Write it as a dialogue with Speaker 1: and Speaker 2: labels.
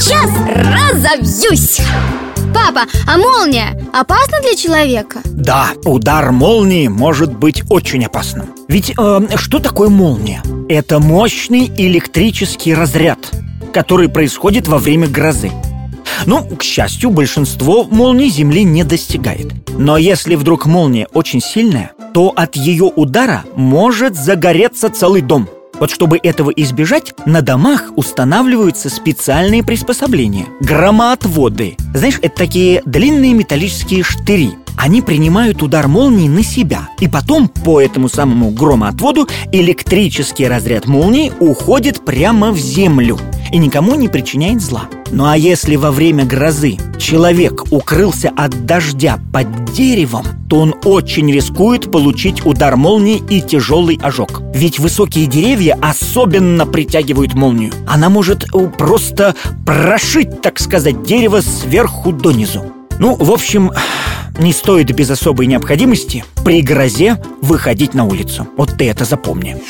Speaker 1: сейчас разобьюсь Папа, а молния опасна для человека?
Speaker 2: Да, удар молнии может быть очень опасным Ведь э, что такое молния? Это мощный электрический разряд, который происходит во время грозы ну, к счастью, большинство молний Земли не достигает. Но если вдруг молния очень сильная, то от ее удара может загореться целый дом. Вот чтобы этого избежать, на домах устанавливаются специальные приспособления – громоотводы. Знаешь, это такие длинные металлические штыри. Они принимают удар молнии на себя, и потом по этому самому громоотводу электрический разряд молнии уходит прямо в землю и никому не причиняет зла. Ну а если во время грозы человек укрылся от дождя под деревом, то он очень рискует получить удар молнии и тяжелый ожог. Ведь высокие деревья особенно притягивают молнию. Она может э, просто прошить, так сказать, дерево сверху донизу. Ну, в общем, не стоит без особой необходимости при грозе выходить на улицу. Вот ты это запомни.